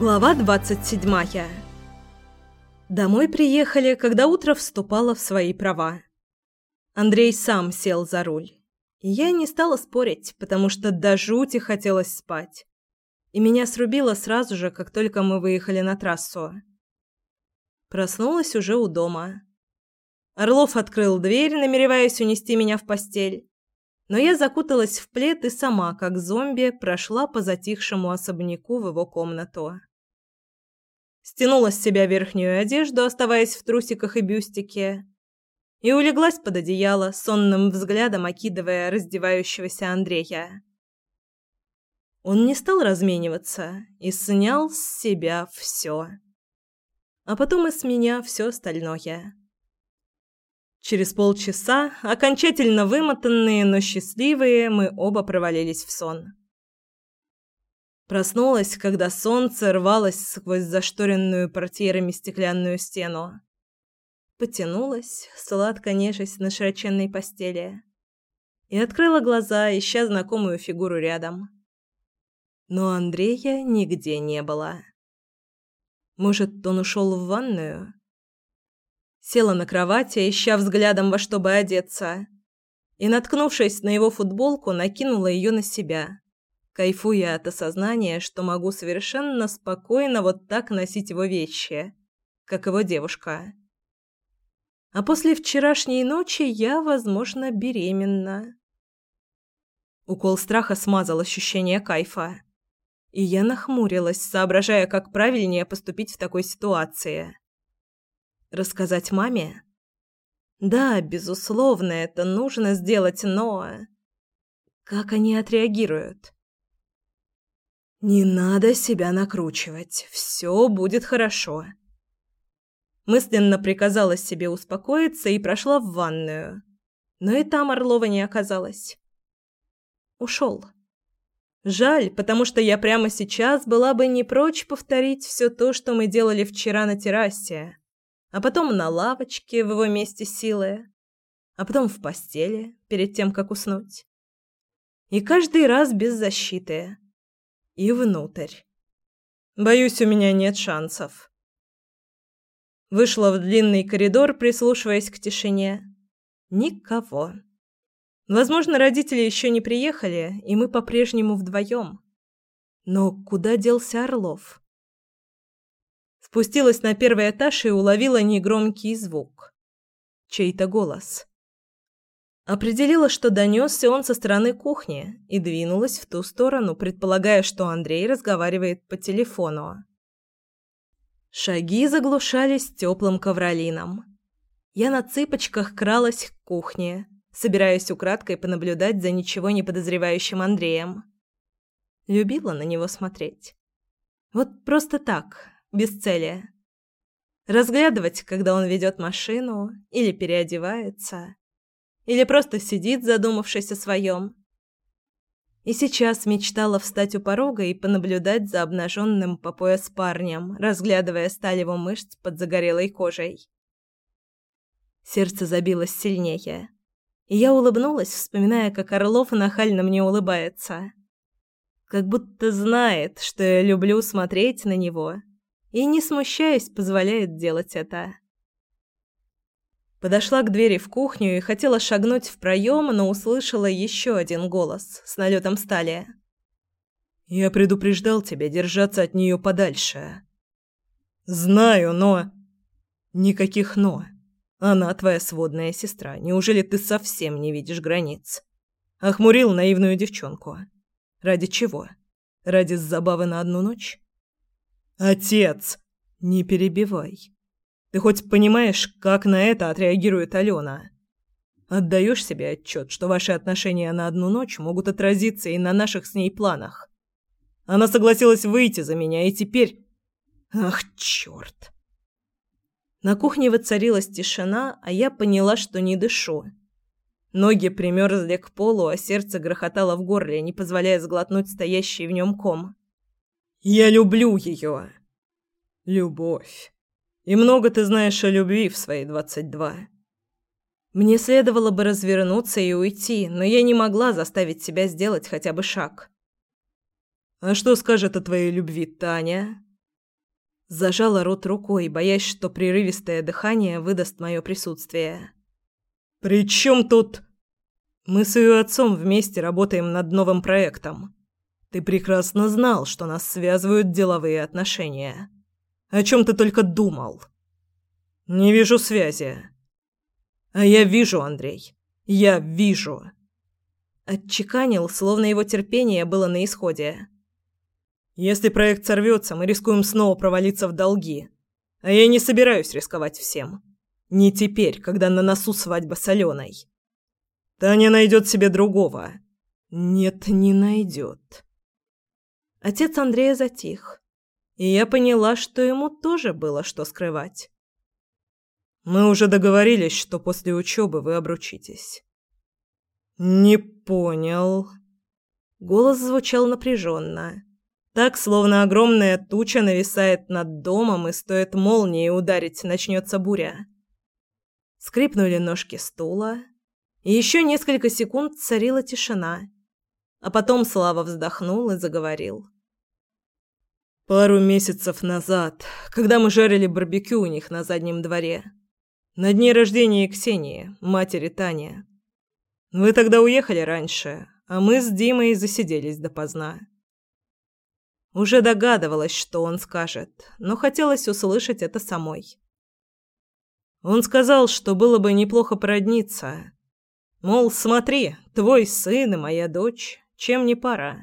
Глава 27. Домой приехали, когда утро вступало в свои права. Андрей сам сел за руль. И я не стала спорить, потому что до жути хотелось спать. И меня срубило сразу же, как только мы выехали на трассу. Проснулась уже у дома. Орлов открыл дверь, намереваясь унести меня в постель. Но я закуталась в плед и сама, как зомби, прошла по затихшему особняку в его комнату. Стянула с себя верхнюю одежду, оставаясь в трусиках и бюстике, и улеглась под одеяло, сонным взглядом окидывая раздевающегося Андрея. Он не стал размениваться и снял с себя все. А потом и с меня все остальное. Через полчаса, окончательно вымотанные, но счастливые, мы оба провалились в сон. Проснулась, когда солнце рвалось сквозь зашторенную портьерами стеклянную стену. Потянулась, сладко нежась на широченной постели. И открыла глаза, ища знакомую фигуру рядом. Но Андрея нигде не было. Может, он ушел в ванную? Села на кровати, ища взглядом во что бы одеться. И, наткнувшись на его футболку, накинула ее на себя, кайфуя от осознания, что могу совершенно спокойно вот так носить его вещи, как его девушка. А после вчерашней ночи я, возможно, беременна. Укол страха смазал ощущение кайфа. И я нахмурилась, соображая, как правильнее поступить в такой ситуации. Рассказать маме? Да, безусловно, это нужно сделать, но... Как они отреагируют? Не надо себя накручивать. Все будет хорошо. Мысленно приказала себе успокоиться и прошла в ванную. Но и там Орлова не оказалось. Ушел. Жаль, потому что я прямо сейчас была бы не прочь повторить все то, что мы делали вчера на террасе а потом на лавочке в его месте силы, а потом в постели перед тем, как уснуть. И каждый раз без защиты. И внутрь. Боюсь, у меня нет шансов. Вышла в длинный коридор, прислушиваясь к тишине. Никого. Возможно, родители еще не приехали, и мы по-прежнему вдвоем. Но куда делся Орлов? Спустилась на первый этаж и уловила негромкий звук. Чей-то голос. Определила, что донесся он со стороны кухни, и двинулась в ту сторону, предполагая, что Андрей разговаривает по телефону. Шаги заглушались теплым ковролином. Я на цыпочках кралась к кухне, собираясь украдкой понаблюдать за ничего не подозревающим Андреем. Любила на него смотреть. Вот просто так, без цели. Разглядывать, когда он ведет машину, или переодевается, или просто сидит, задумавшись о своем. И сейчас мечтала встать у порога и понаблюдать за обнаженным по пояс парнем, разглядывая сталь его мышц под загорелой кожей. Сердце забилось сильнее, и я улыбнулась, вспоминая, как Орлов нахально мне улыбается. Как будто знает, что я люблю смотреть на него и, не смущаясь, позволяет делать это. Подошла к двери в кухню и хотела шагнуть в проем, но услышала еще один голос с налетом стали. «Я предупреждал тебя держаться от нее подальше». «Знаю, но...» «Никаких «но». Она твоя сводная сестра. Неужели ты совсем не видишь границ?» Охмурил наивную девчонку. «Ради чего? Ради забавы на одну ночь?» «Отец!» «Не перебивай. Ты хоть понимаешь, как на это отреагирует Алена? Отдаешь себе отчет, что ваши отношения на одну ночь могут отразиться и на наших с ней планах? Она согласилась выйти за меня, и теперь... Ах, черт!» На кухне воцарилась тишина, а я поняла, что не дышу. Ноги примерзли к полу, а сердце грохотало в горле, не позволяя сглотнуть стоящий в нем ком. Я люблю ее. Любовь. И много ты знаешь о любви в свои двадцать два. Мне следовало бы развернуться и уйти, но я не могла заставить себя сделать хотя бы шаг. А что скажет о твоей любви Таня? Зажала рот рукой, боясь, что прерывистое дыхание выдаст мое присутствие. «При чем тут...» «Мы с ее отцом вместе работаем над новым проектом. Ты прекрасно знал, что нас связывают деловые отношения. О чем ты только думал?» «Не вижу связи». «А я вижу, Андрей. Я вижу». Отчеканил, словно его терпение было на исходе. Если проект сорвется, мы рискуем снова провалиться в долги. А я не собираюсь рисковать всем. Не теперь, когда на носу свадьба с Аленой. Таня найдет себе другого. Нет, не найдет. Отец Андрея затих. И я поняла, что ему тоже было что скрывать. Мы уже договорились, что после учебы вы обручитесь. Не понял. Голос звучал напряженно. Так, словно огромная туча нависает над домом, и стоит молнии ударить, начнется буря. Скрипнули ножки стула, и еще несколько секунд царила тишина. А потом Слава вздохнул и заговорил. Пару месяцев назад, когда мы жарили барбекю у них на заднем дворе, на дне рождения Ксении, матери Тани. Вы тогда уехали раньше, а мы с Димой засиделись допоздна. Уже догадывалась, что он скажет, но хотелось услышать это самой. Он сказал, что было бы неплохо породниться. Мол, смотри, твой сын и моя дочь, чем не пора.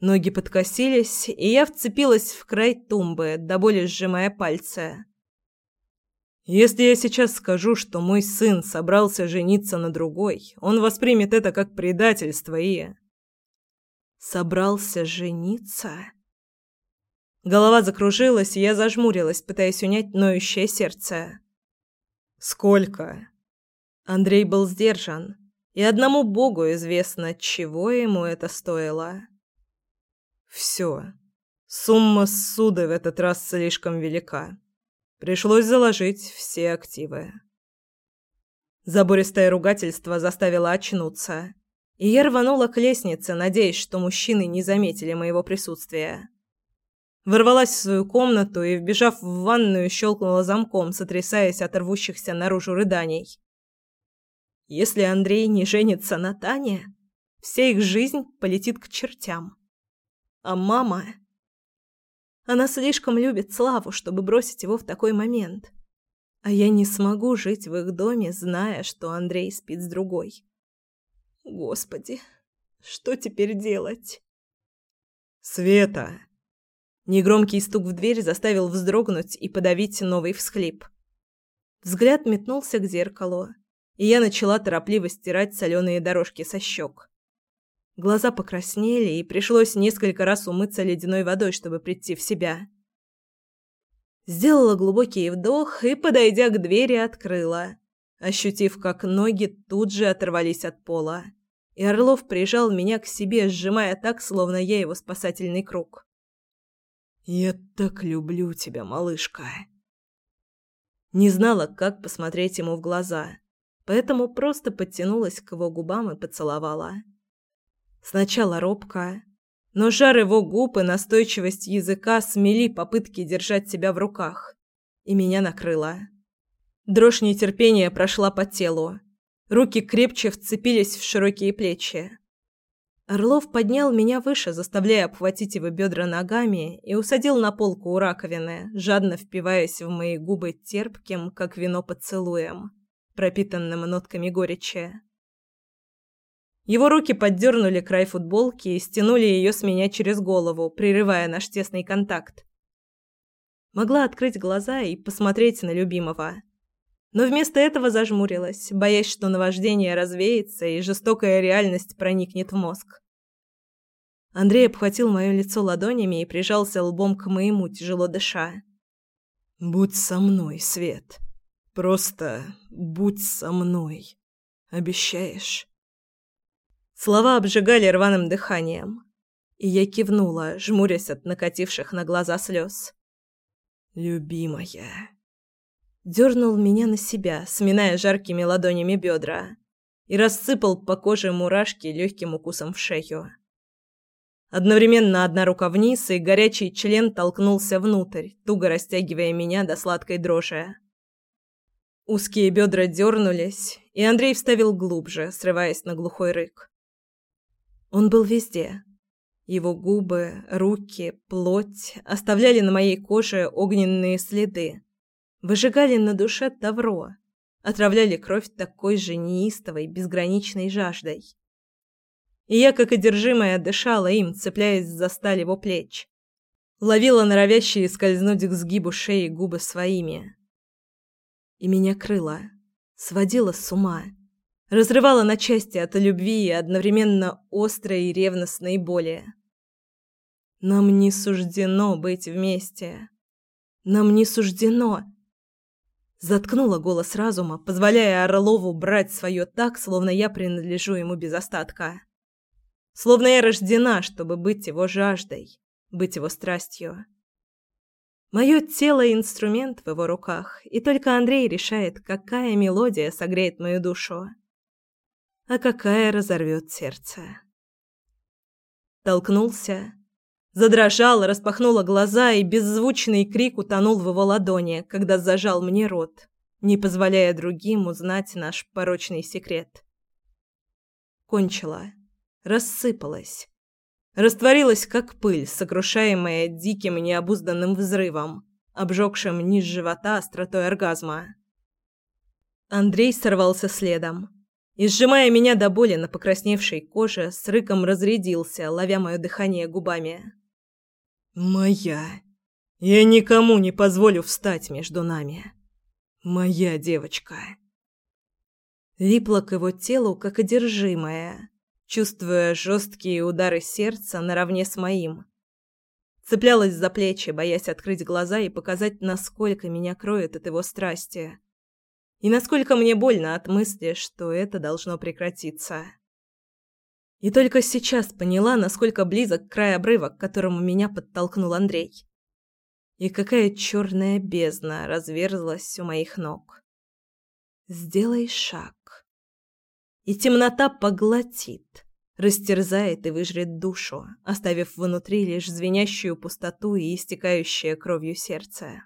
Ноги подкосились, и я вцепилась в край тумбы, до боли сжимая пальцы. Если я сейчас скажу, что мой сын собрался жениться на другой, он воспримет это как предательство и... Собрался жениться? Голова закружилась, и я зажмурилась, пытаясь унять ноющее сердце. «Сколько?» Андрей был сдержан, и одному богу известно, чего ему это стоило. «Все. Сумма суды в этот раз слишком велика. Пришлось заложить все активы». Забористое ругательство заставило очнуться и я рванула к лестнице, надеясь, что мужчины не заметили моего присутствия. Ворвалась в свою комнату и, вбежав в ванную, щелкнула замком, сотрясаясь от рвущихся наружу рыданий. Если Андрей не женится на Тане, вся их жизнь полетит к чертям. А мама... Она слишком любит Славу, чтобы бросить его в такой момент. А я не смогу жить в их доме, зная, что Андрей спит с другой. Господи, что теперь делать? Света. Негромкий стук в дверь заставил вздрогнуть и подавить новый всхлип. Взгляд метнулся к зеркалу, и я начала торопливо стирать соленые дорожки со щек. Глаза покраснели, и пришлось несколько раз умыться ледяной водой, чтобы прийти в себя. Сделала глубокий вдох и, подойдя к двери, открыла, ощутив, как ноги тут же оторвались от пола и Орлов прижал меня к себе, сжимая так, словно я его спасательный круг. «Я так люблю тебя, малышка!» Не знала, как посмотреть ему в глаза, поэтому просто подтянулась к его губам и поцеловала. Сначала робко, но жар его губ и настойчивость языка смели попытки держать себя в руках, и меня накрыло. Дрожь нетерпения прошла по телу, Руки крепче вцепились в широкие плечи. Орлов поднял меня выше, заставляя обхватить его бедра ногами, и усадил на полку у раковины, жадно впиваясь в мои губы терпким, как вино поцелуем, пропитанным нотками горечи. Его руки поддернули край футболки и стянули ее с меня через голову, прерывая наш тесный контакт. Могла открыть глаза и посмотреть на любимого – но вместо этого зажмурилась, боясь, что наваждение развеется и жестокая реальность проникнет в мозг. Андрей обхватил мое лицо ладонями и прижался лбом к моему, тяжело дыша. «Будь со мной, Свет. Просто будь со мной. Обещаешь?» Слова обжигали рваным дыханием, и я кивнула, жмурясь от накативших на глаза слез. «Любимая» дернул меня на себя, сминая жаркими ладонями бедра, и рассыпал по коже мурашки легким укусом в шею. Одновременно одна рука вниз, и горячий член толкнулся внутрь, туго растягивая меня до сладкой дрожи. Узкие бедра дернулись, и Андрей вставил глубже, срываясь на глухой рык. Он был везде. Его губы, руки, плоть оставляли на моей коже огненные следы, выжигали на душе тавро, отравляли кровь такой же неистовой, безграничной жаждой. И я, как одержимая, дышала им, цепляясь за сталь его плеч. Ловила норовящие скользнуть к сгибу шеи губы своими. И меня крыло, сводило с ума, разрывало на части от любви и одновременно острой и ревностной боли. Нам не суждено быть вместе. Нам не суждено. Заткнула голос разума, позволяя Орлову брать свое так, словно я принадлежу ему без остатка. Словно я рождена, чтобы быть его жаждой, быть его страстью. Мое тело – инструмент в его руках, и только Андрей решает, какая мелодия согреет мою душу, а какая разорвет сердце. Толкнулся, задрожал, распахнула глаза, и беззвучный крик утонул в его ладони, когда зажал мне рот, не позволяя другим узнать наш порочный секрет. Кончила рассыпалась. Растворилась, как пыль, сокрушаемая диким необузданным взрывом, обжегшим низ живота остротой оргазма. Андрей сорвался следом и, сжимая меня до боли на покрасневшей коже, с рыком разрядился, ловя мое дыхание губами. «Моя! Я никому не позволю встать между нами! Моя девочка!» Липла к его телу, как одержимая, чувствуя жесткие удары сердца наравне с моим. Цеплялась за плечи, боясь открыть глаза и показать, насколько меня кроет от его страсти. И насколько мне больно от мысли, что это должно прекратиться. И только сейчас поняла, насколько близок край обрыва, к которому меня подтолкнул Андрей. И какая черная бездна разверзлась у моих ног. «Сделай шаг» и темнота поглотит, растерзает и выжрет душу, оставив внутри лишь звенящую пустоту и истекающее кровью сердце.